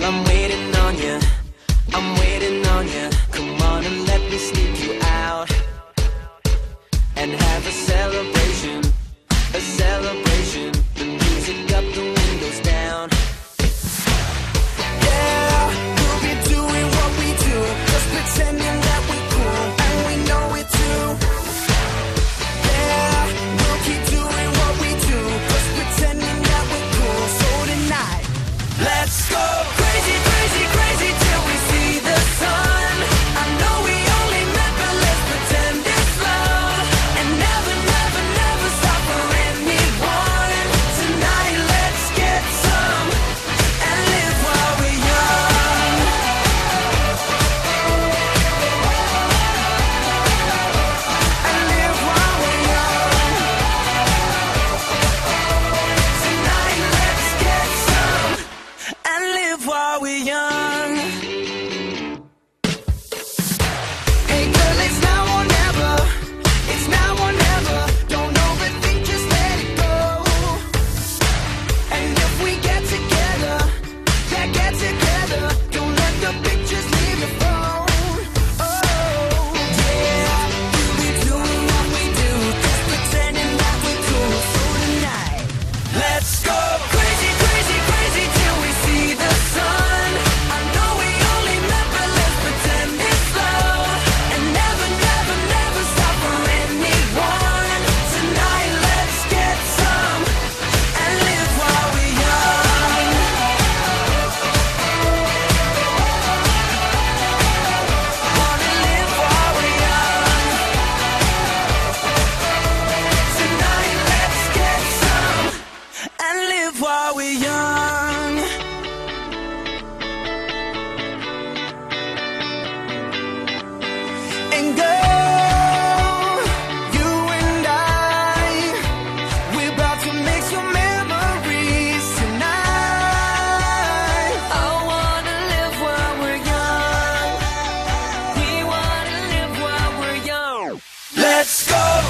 Girl, I'm waiting on you. I'm waiting on you. Come on and let me sneak you out. And have a celebration. A celebration. we young. while we're young. And girl, you and I, we're about to make some memories tonight. I wanna live while we're young. We wanna live while we're young. Let's go!